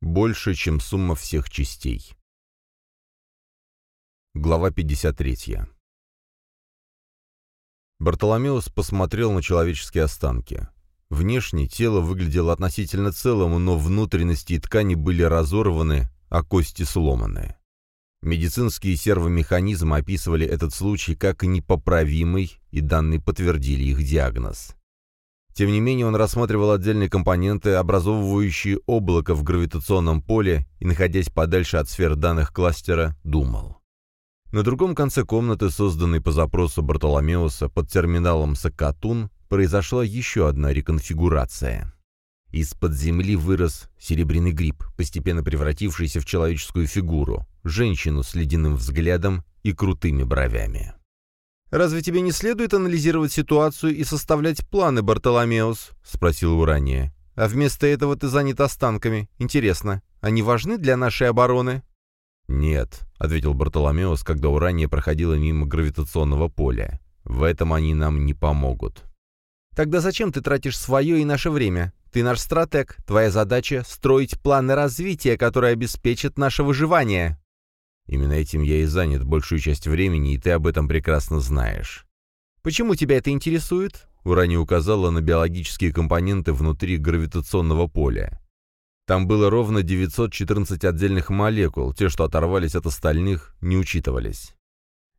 больше, чем сумма всех частей. Глава 53. Бартоломеус посмотрел на человеческие останки. Внешне тело выглядело относительно целым, но внутренности и ткани были разорваны, а кости сломаны. Медицинские сервомеханизмы описывали этот случай как непоправимый, и данные подтвердили их диагноз. Тем не менее, он рассматривал отдельные компоненты, образовывающие облако в гравитационном поле, и, находясь подальше от сфер данных кластера, думал. На другом конце комнаты, созданной по запросу Бартоломеуса под терминалом Сакатун, произошла еще одна реконфигурация. Из-под земли вырос серебряный гриб, постепенно превратившийся в человеческую фигуру, женщину с ледяным взглядом и крутыми бровями. «Разве тебе не следует анализировать ситуацию и составлять планы, Бартоломеус?» — спросил Урания. «А вместо этого ты занят останками. Интересно, они важны для нашей обороны?» «Нет», — ответил Бартоломеус, когда Урания проходила мимо гравитационного поля. «В этом они нам не помогут». «Тогда зачем ты тратишь свое и наше время? Ты наш стратег. Твоя задача — строить планы развития, которые обеспечат наше выживание». «Именно этим я и занят большую часть времени, и ты об этом прекрасно знаешь». «Почему тебя это интересует?» Урания указала на биологические компоненты внутри гравитационного поля. Там было ровно 914 отдельных молекул, те, что оторвались от остальных, не учитывались.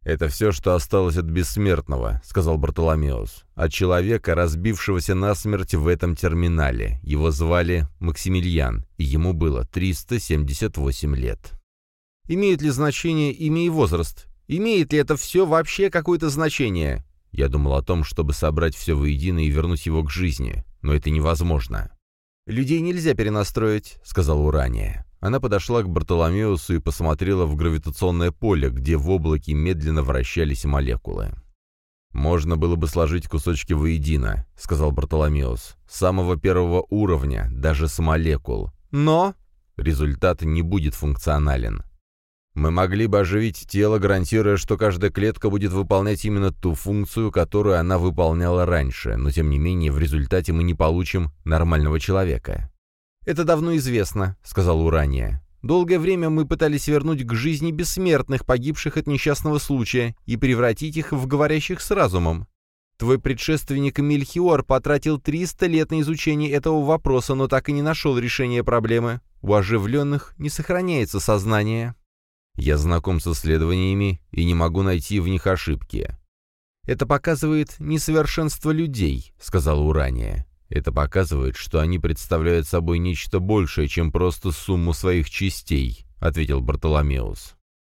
«Это все, что осталось от бессмертного», — сказал Бартоломеус. «От человека, разбившегося насмерть в этом терминале. Его звали Максимилиан, и ему было 378 лет». «Имеет ли значение имя и возраст? Имеет ли это все вообще какое-то значение?» Я думал о том, чтобы собрать все воедино и вернуть его к жизни, но это невозможно. «Людей нельзя перенастроить», — сказала Урания. Она подошла к Бартоломеусу и посмотрела в гравитационное поле, где в облаке медленно вращались молекулы. «Можно было бы сложить кусочки воедино», — сказал Бартоломеус. «Самого первого уровня, даже с молекул. Но...» «Результат не будет функционален. Мы могли бы оживить тело, гарантируя, что каждая клетка будет выполнять именно ту функцию, которую она выполняла раньше, но тем не менее в результате мы не получим нормального человека. «Это давно известно», — сказал Урания. «Долгое время мы пытались вернуть к жизни бессмертных, погибших от несчастного случая, и превратить их в говорящих с разумом. Твой предшественник Мильхиор потратил 300 лет на изучение этого вопроса, но так и не нашел решения проблемы. У оживленных не сохраняется сознание». Я знаком с исследованиями и не могу найти в них ошибки. «Это показывает несовершенство людей», — сказала Урания. «Это показывает, что они представляют собой нечто большее, чем просто сумму своих частей», — ответил Бартоломеус.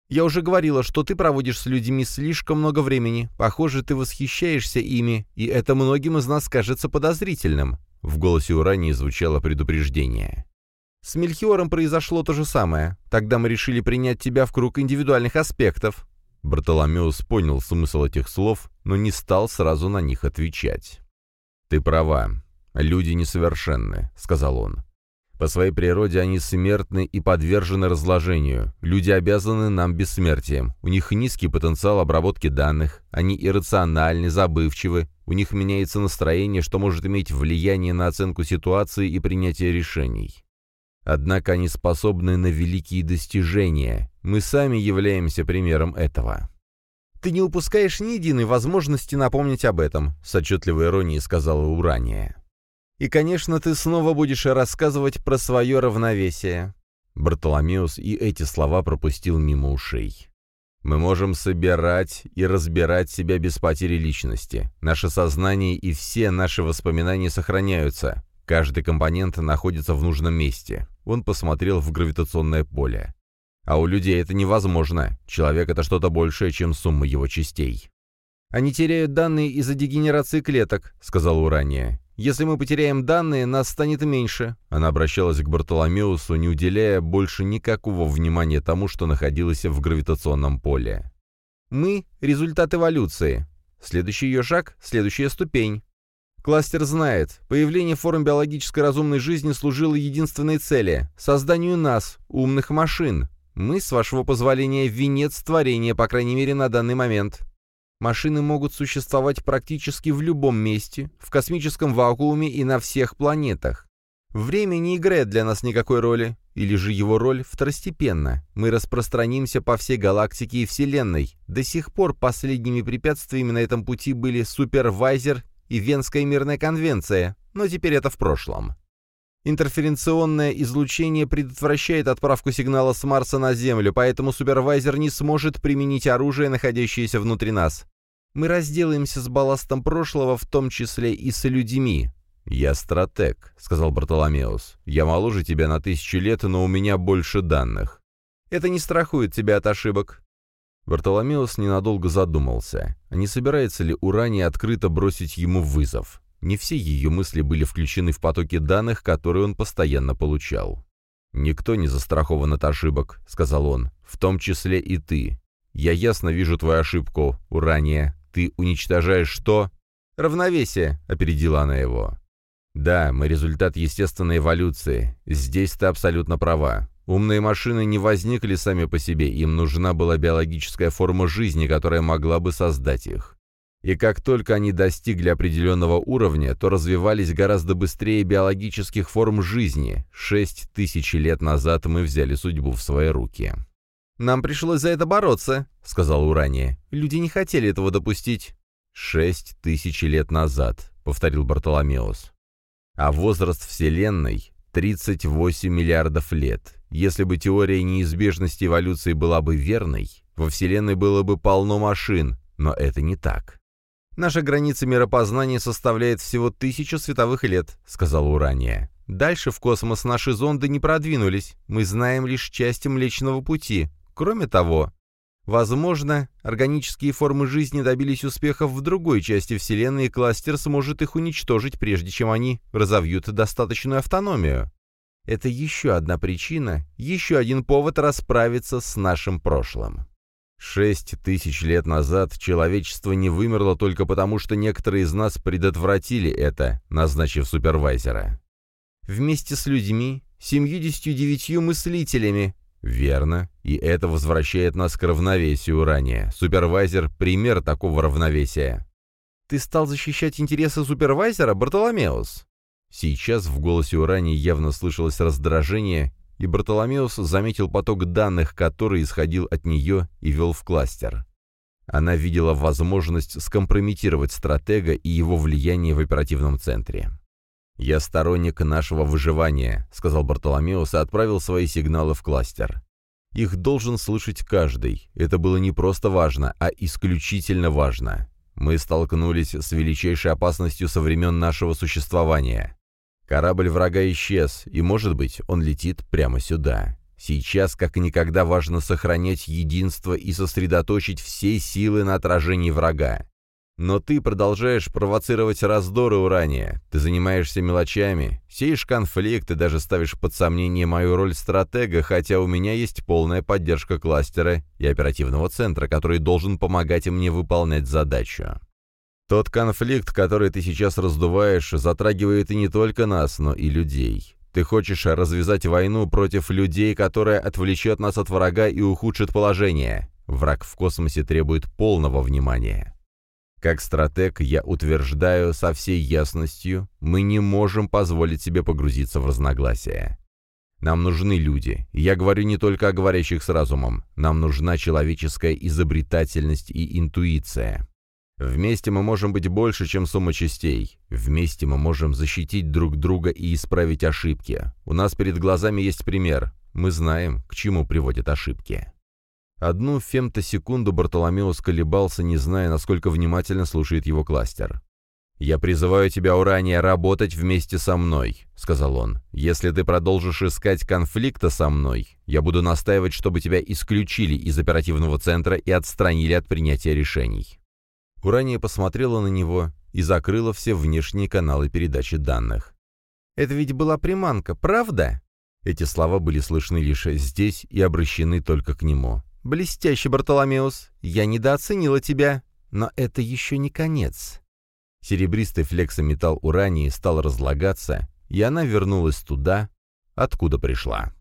«Я уже говорила, что ты проводишь с людьми слишком много времени. Похоже, ты восхищаешься ими, и это многим из нас кажется подозрительным». В голосе Урании звучало предупреждение. С Мельхиором произошло то же самое. Тогда мы решили принять тебя в круг индивидуальных аспектов». Бартоломеус понял смысл этих слов, но не стал сразу на них отвечать. «Ты права. Люди несовершенны», — сказал он. «По своей природе они смертны и подвержены разложению. Люди обязаны нам бессмертием. У них низкий потенциал обработки данных, они иррациональны, забывчивы, у них меняется настроение, что может иметь влияние на оценку ситуации и принятие решений. Однако они способны на великие достижения. Мы сами являемся примером этого. «Ты не упускаешь ни единой возможности напомнить об этом», — с отчетливой иронией сказала Урания. «И, конечно, ты снова будешь рассказывать про свое равновесие». Бартоломеус и эти слова пропустил мимо ушей. Мы можем собирать и разбирать себя без потери личности. Наше сознание и все наши воспоминания сохраняются. Каждый компонент находится в нужном месте. Он посмотрел в гравитационное поле. А у людей это невозможно. Человек — это что-то большее, чем сумма его частей. «Они теряют данные из-за дегенерации клеток», — сказал Урания. «Если мы потеряем данные, нас станет меньше». Она обращалась к Бартоломеусу, не уделяя больше никакого внимания тому, что находилось в гравитационном поле. «Мы — результат эволюции. Следующий ее шаг — следующая ступень. Кластер знает, появление форм биологической разумной жизни служило единственной цели — созданию нас, умных машин. Мы, с вашего позволения, венец творения, по крайней мере, на данный момент. Машины могут существовать практически в любом месте, в космическом вакууме и на всех планетах. Время не играет для нас никакой роли. или же его роль второстепенна. Мы распространимся по всей галактике и Вселенной. До сих пор последними препятствиями на этом пути были супервайзер и Венская мирная конвенция, но теперь это в прошлом. Интерференционное излучение предотвращает отправку сигнала с Марса на Землю, поэтому супервайзер не сможет применить оружие, находящееся внутри нас. Мы разделаемся с балластом прошлого, в том числе и с людьми. «Я стратег», — сказал Бартоломеус. «Я моложе тебя на тысячу лет, но у меня больше данных. Это не страхует тебя от ошибок». Бартоломеус ненадолго задумался, а не собирается ли Урания открыто бросить ему вызов. Не все ее мысли были включены в потоки данных, которые он постоянно получал. «Никто не застрахован от ошибок», — сказал он, — «в том числе и ты. Я ясно вижу твою ошибку, Урания. Ты уничтожаешь что?» «Равновесие», — опередила она его. «Да, мы результат естественной эволюции. Здесь ты абсолютно права. Умные машины не возникли сами по себе, им нужна была биологическая форма жизни, которая могла бы создать их. И как только они достигли определенного уровня, то развивались гораздо быстрее биологических форм жизни. Шесть тысяч лет назад мы взяли судьбу в свои руки. «Нам пришлось за это бороться», — сказал Урания. «Люди не хотели этого допустить». «Шесть тысяч лет назад», — повторил Бартоломеус. «А возраст Вселенной — 38 миллиардов лет. Если бы теория неизбежности эволюции была бы верной, во Вселенной было бы полно машин, но это не так. «Наша граница миропознания составляет всего тысячу световых лет», — сказал Урания. «Дальше в космос наши зонды не продвинулись. Мы знаем лишь часть Млечного Пути. Кроме того, возможно, органические формы жизни добились успехов в другой части Вселенной, и кластер сможет их уничтожить, прежде чем они разовьют достаточную автономию. Это еще одна причина, еще один повод расправиться с нашим прошлым». Шесть тысяч лет назад человечество не вымерло только потому, что некоторые из нас предотвратили это, назначив супервайзера. Вместе с людьми, семьюдесятью девятью мыслителями. Верно, и это возвращает нас к равновесию ранее. Супервайзер — пример такого равновесия. Ты стал защищать интересы супервайзера, Бартоломеус? Сейчас в голосе Урани явно слышалось раздражение, и Бартоломеус заметил поток данных, который исходил от нее и вел в кластер. Она видела возможность скомпрометировать стратега и его влияние в оперативном центре. «Я сторонник нашего выживания», — сказал Бартоломеус и отправил свои сигналы в кластер. Их должен слышать каждый. Это было не просто важно, а исключительно важно. Мы столкнулись с величайшей опасностью со времен нашего существования. Корабль врага исчез, и, может быть, он летит прямо сюда. Сейчас, как никогда, важно сохранять единство и сосредоточить все силы на отражении врага. Но ты продолжаешь провоцировать раздоры урания. Ты занимаешься мелочами, сеешь конфликт и даже ставишь под сомнение мою роль стратега, хотя у меня есть полная поддержка кластера и оперативного центра, который должен помогать мне выполнять задачу. Тот конфликт, который ты сейчас раздуваешь, затрагивает и не только нас, но и людей. Ты хочешь развязать войну против людей, которая отвлечет нас от врага и ухудшит положение. Враг в космосе требует полного внимания. Как стратег я утверждаю со всей ясностью, мы не можем позволить себе погрузиться в разногласия. Нам нужны люди. я говорю не только о говорящих с разумом. Нам нужна человеческая изобретательность и интуиция. Вместе мы можем быть больше, чем сумма частей. Вместе мы можем защитить друг друга и исправить ошибки. У нас перед глазами есть пример. Мы знаем, к чему приводят ошибки. Одну фемтосекунду Бартоломеус колебался, не зная, насколько внимательно слушает его кластер. «Я призываю тебя, Урания, работать вместе со мной», — сказал он. «Если ты продолжишь искать конфликта со мной, я буду настаивать, чтобы тебя исключили из оперативного центра и отстранили от принятия решений». Урания посмотрела на него и закрыла все внешние каналы передачи данных. «Это ведь была приманка, правда?» Эти слова были слышны лишь здесь и обращены только к нему. «Блестящий, Бартоломеус! Я недооценила тебя, но это еще не конец». Серебристый флексометалл Урании стал разлагаться, и она вернулась туда, откуда пришла.